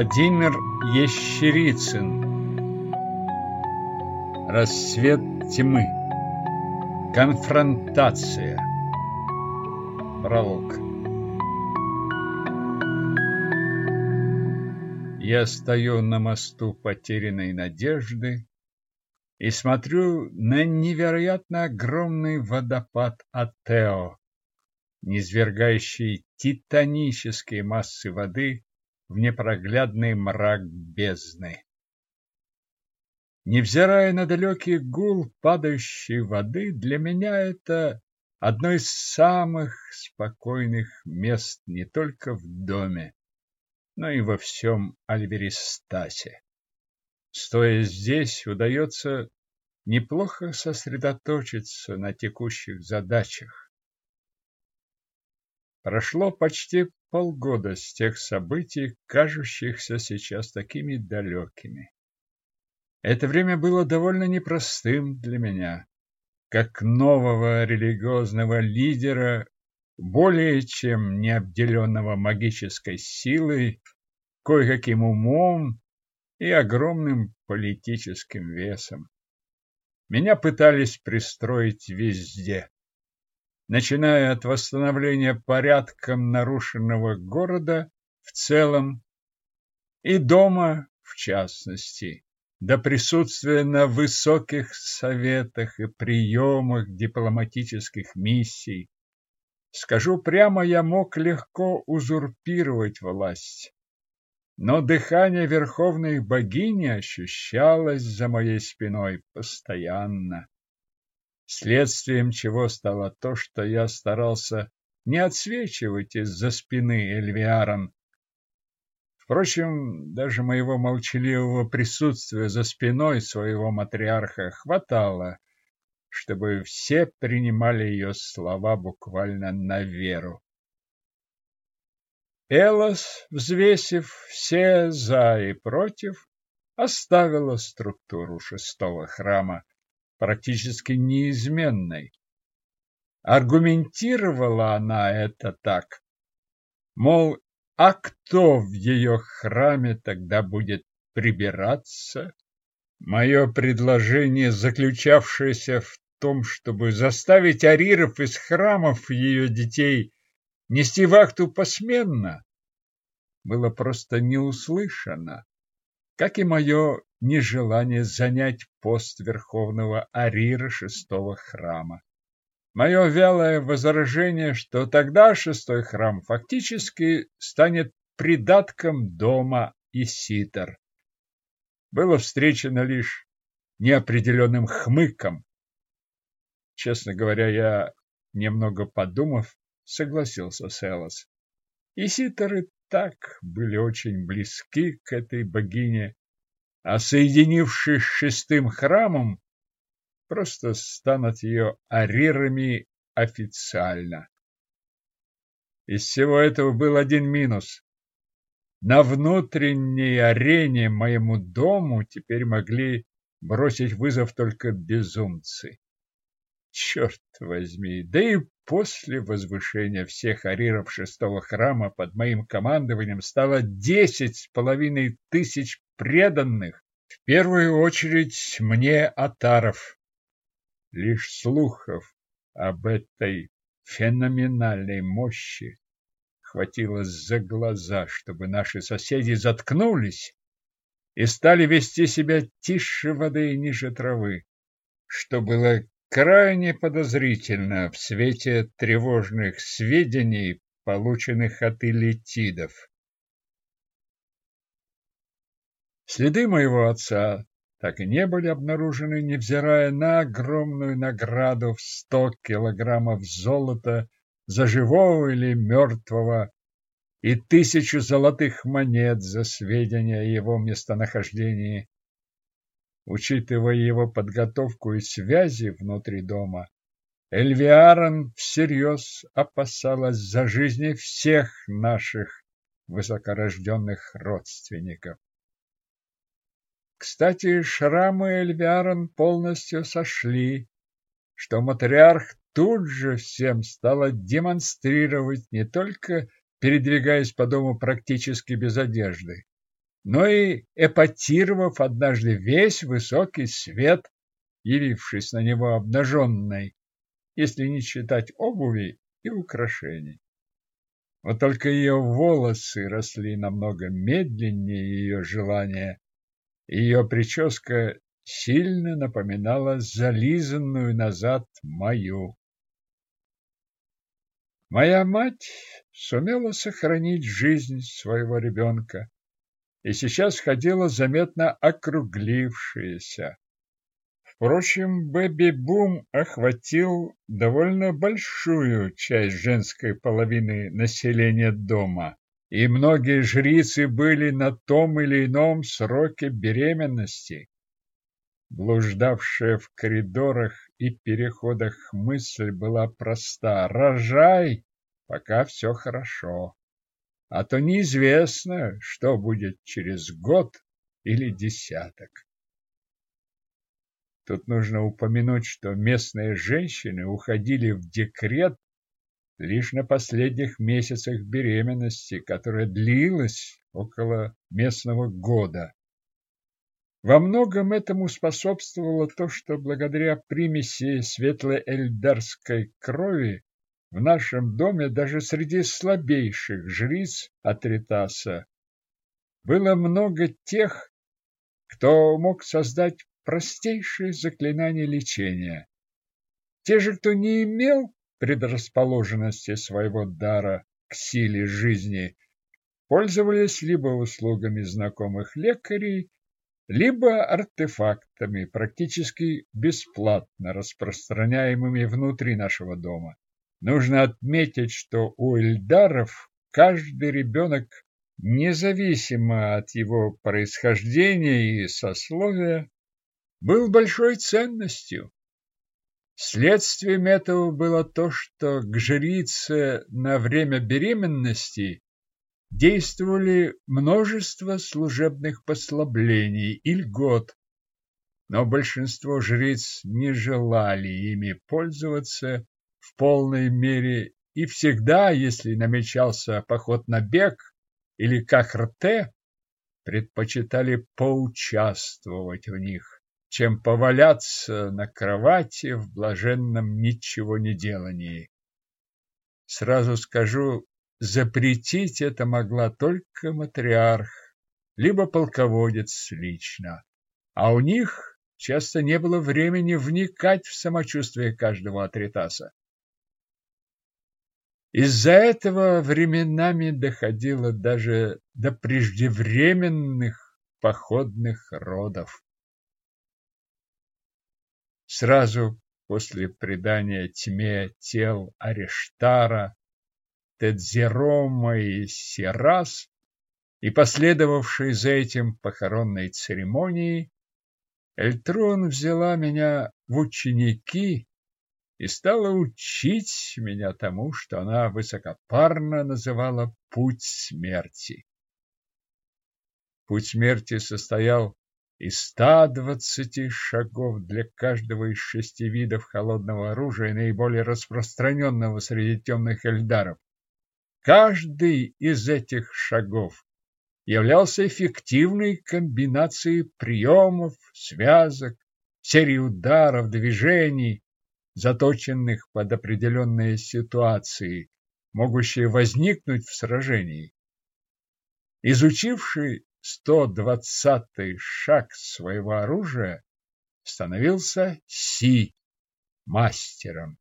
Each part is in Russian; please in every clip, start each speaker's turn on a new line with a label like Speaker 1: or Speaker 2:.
Speaker 1: Владимир Ещерицын Рассвет тьмы. Конфронтация. Пролог. Я стою на мосту потерянной надежды и смотрю на невероятно огромный водопад Атео, низвергающий титанические массы воды в непроглядный мрак бездны. Невзирая на далекий гул падающей воды, для меня это одно из самых спокойных мест не только в доме, но и во всем Альберистасе. Стоя здесь, удается неплохо сосредоточиться на текущих задачах. Прошло почти полгода с тех событий, кажущихся сейчас такими далекими. Это время было довольно непростым для меня, как нового религиозного лидера, более чем необделенного магической силой, кое-каким умом и огромным политическим весом. Меня пытались пристроить везде начиная от восстановления порядком нарушенного города в целом и дома в частности, до присутствия на высоких советах и приемах дипломатических миссий. Скажу прямо, я мог легко узурпировать власть. Но дыхание верховной богини ощущалось за моей спиной постоянно следствием чего стало то, что я старался не отсвечивать из-за спины Эльвиарон. Впрочем, даже моего молчаливого присутствия за спиной своего матриарха хватало, чтобы все принимали ее слова буквально на веру. Элос, взвесив все за и против, оставила структуру шестого храма практически неизменной. Аргументировала она это так, мол, а кто в ее храме тогда будет прибираться? Мое предложение, заключавшееся в том, чтобы заставить ариров из храмов ее детей нести вахту посменно, было просто не услышано, как и мое нежелание занять пост верховного арира шестого храма. Мое вялое возражение, что тогда шестой храм фактически станет придатком дома Иситар, было встречено лишь неопределенным хмыком. Честно говоря, я, немного подумав, согласился с Элос. Иситоры так были очень близки к этой богине, а соединившись с шестым храмом, просто станут ее арирами официально. Из всего этого был один минус. На внутренней арене моему дому теперь могли бросить вызов только безумцы. Черт возьми, да и после возвышения всех ариров шестого храма под моим командованием стало десять с половиной тысяч преданных, в первую очередь мне Атаров. Лишь слухов об этой феноменальной мощи хватило за глаза, чтобы наши соседи заткнулись и стали вести себя тише воды и ниже травы, что было крайне подозрительно в свете тревожных сведений, полученных от элитидов. Следы моего отца так и не были обнаружены, невзирая на огромную награду в сто килограммов золота за живого или мертвого и тысячу золотых монет за сведения о его местонахождении. Учитывая его подготовку и связи внутри дома, Эльвиарон всерьез опасалась за жизни всех наших высокорожденных родственников. Кстати, шрамы Эльвиарон полностью сошли, что матриарх тут же всем стала демонстрировать, не только передвигаясь по дому практически без одежды, но и эпатировав однажды весь высокий свет, явившись на него обнаженной, если не считать обуви и украшений. Вот только ее волосы росли намного медленнее ее желания, ее прическа сильно напоминала зализанную назад мою. Моя мать сумела сохранить жизнь своего ребенка и сейчас ходила заметно округлившаяся. Впрочем, бэби-бум охватил довольно большую часть женской половины населения дома, и многие жрицы были на том или ином сроке беременности. Блуждавшая в коридорах и переходах мысль была проста: рожай, пока все хорошо, а то неизвестно, что будет через год или десяток. Тут нужно упомянуть, что местные женщины уходили в декрет лишь на последних месяцах беременности, которая длилась около местного года. Во многом этому способствовало то, что благодаря примеси светлой эльдарской крови в нашем доме даже среди слабейших жриц Атритаса было много тех, кто мог создать простейшие заклинания лечения. Те же, кто не имел предрасположенности своего дара к силе жизни, пользовались либо услугами знакомых лекарей, либо артефактами, практически бесплатно распространяемыми внутри нашего дома. Нужно отметить, что у Эльдаров каждый ребенок, независимо от его происхождения и сословия, был большой ценностью. Следствием этого было то, что к жрице на время беременности действовали множество служебных послаблений и льгот, но большинство жриц не желали ими пользоваться в полной мере и всегда, если намечался поход на бег или кахрте, предпочитали поучаствовать в них чем поваляться на кровати в блаженном ничего не делании. Сразу скажу, запретить это могла только матриарх, либо полководец лично, а у них часто не было времени вникать в самочувствие каждого атритаса. Из-за этого временами доходило даже до преждевременных походных родов. Сразу после предания тьме тел Арештара, Тедзерома и Серас и последовавшей за этим похоронной церемонии, Эльтрон взяла меня в ученики и стала учить меня тому, что она высокопарно называла «путь смерти». Путь смерти состоял и 120 шагов для каждого из шести видов холодного оружия, наиболее распространенного среди темных эльдаров. Каждый из этих шагов являлся эффективной комбинацией приемов, связок, серии ударов, движений, заточенных под определенные ситуации, могущие возникнуть в сражении. Изучивший 120-й шаг своего оружия становился Си мастером,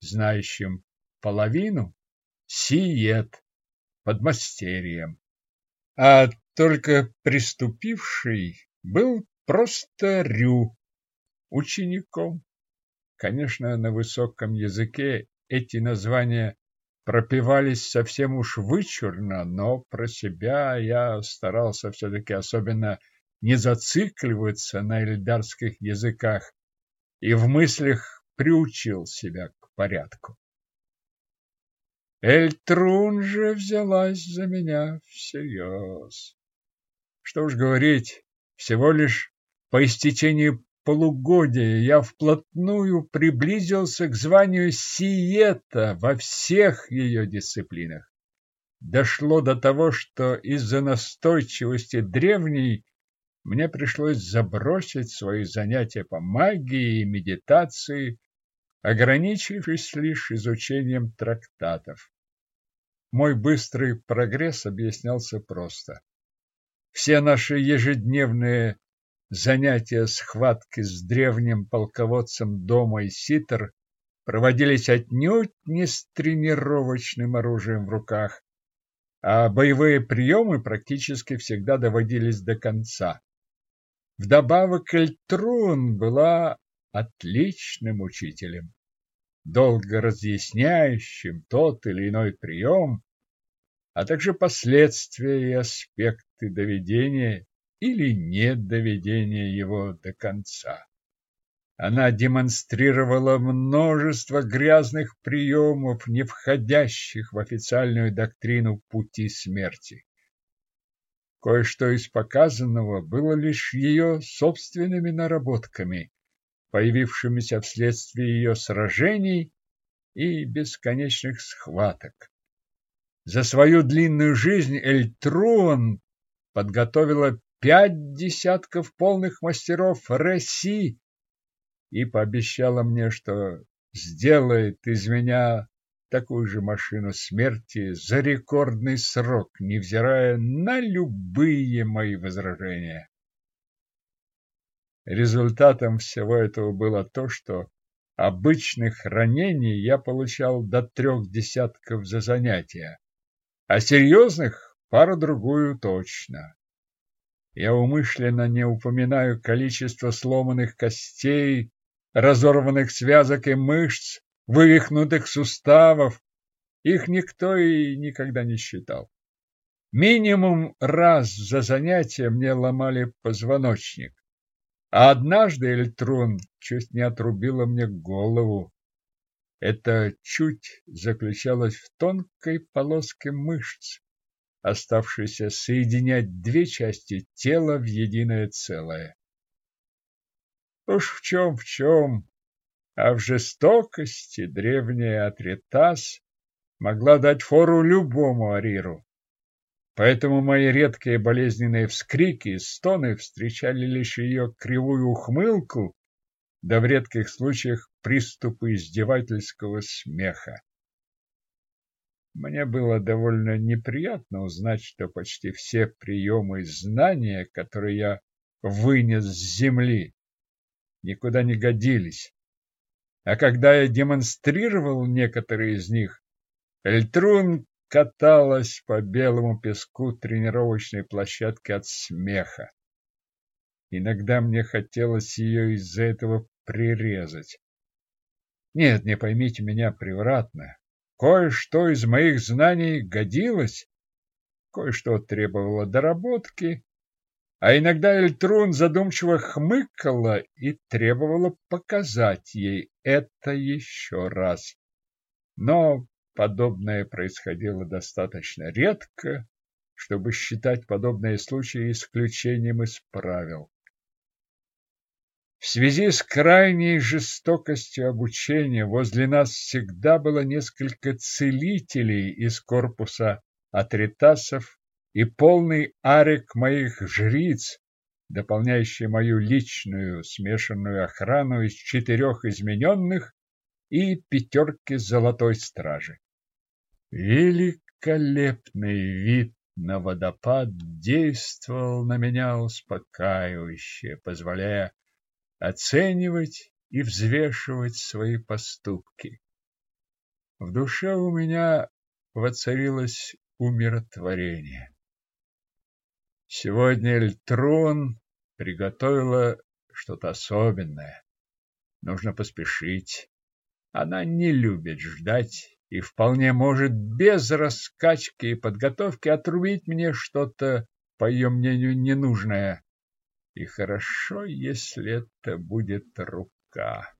Speaker 1: знающим половину Сиет подмастерьем, а только приступивший был просто Рю учеником. Конечно, на высоком языке эти названия пропивались совсем уж вычурно, но про себя я старался все-таки особенно не зацикливаться на эльдарских языках и в мыслях приучил себя к порядку. Эльтрун же взялась за меня всерьез. Что уж говорить, всего лишь по истечении полугодия я вплотную приблизился к званию сиета во всех ее дисциплинах. дошло до того, что из-за настойчивости древней мне пришлось забросить свои занятия по магии и медитации, ограничившись лишь изучением трактатов. Мой быстрый прогресс объяснялся просто. Все наши ежедневные занятия схватки с древним полководцем дома и ситр проводились отнюдь не с тренировочным оружием в руках, а боевые приемы практически всегда доводились до конца. Вдобавок Эльтрун была отличным учителем, долго разъясняющим тот или иной прием, а также последствия и аспекты доведения или недоведения его до конца. Она демонстрировала множество грязных приемов, не входящих в официальную доктрину пути смерти. Кое-что из показанного было лишь ее собственными наработками, появившимися вследствие ее сражений и бесконечных схваток. За свою длинную жизнь Эльтрон подготовила пять десятков полных мастеров России и пообещала мне, что сделает из меня такую же машину смерти за рекордный срок, невзирая на любые мои возражения. Результатом всего этого было то, что обычных ранений я получал до трех десятков за занятия, а серьезных пару-другую точно. Я умышленно не упоминаю количество сломанных костей, разорванных связок и мышц, вывихнутых суставов. Их никто и никогда не считал. Минимум раз за занятие мне ломали позвоночник. А однажды Эльтрун чуть не отрубила мне голову. Это чуть заключалось в тонкой полоске мышц, оставшейся соединять две части тела в единое целое. Уж в чем в чем, а в жестокости древняя Атритас могла дать фору любому ариру. Поэтому мои редкие болезненные вскрики и стоны встречали лишь ее кривую ухмылку, да в редких случаях приступы издевательского смеха. Мне было довольно неприятно узнать, что почти все приемы и знания, которые я вынес с земли, никуда не годились. А когда я демонстрировал некоторые из них, Эльтрун каталась по белому песку тренировочной площадки от смеха. Иногда мне хотелось ее из-за этого прирезать. Нет, не поймите меня превратно. Кое-что из моих знаний годилось, кое-что требовало доработки, а иногда Эльтрун задумчиво хмыкала и требовала показать ей это еще раз. Но подобное происходило достаточно редко, чтобы считать подобные случаи исключением из правил. В связи с крайней жестокостью обучения возле нас всегда было несколько целителей из корпуса атритасов и полный арик моих жриц, дополняющий мою личную смешанную охрану из четырех измененных и пятерки золотой стражи. Великолепный вид на водопад действовал на меня успокаивающе, позволяя оценивать и взвешивать свои поступки. В душе у меня воцарилось умиротворение. Сегодня Эльтрон приготовила что-то особенное. Нужно поспешить. Она не любит ждать и вполне может без раскачки и подготовки отрубить мне что-то, по ее мнению, ненужное. И хорошо, если это будет рука.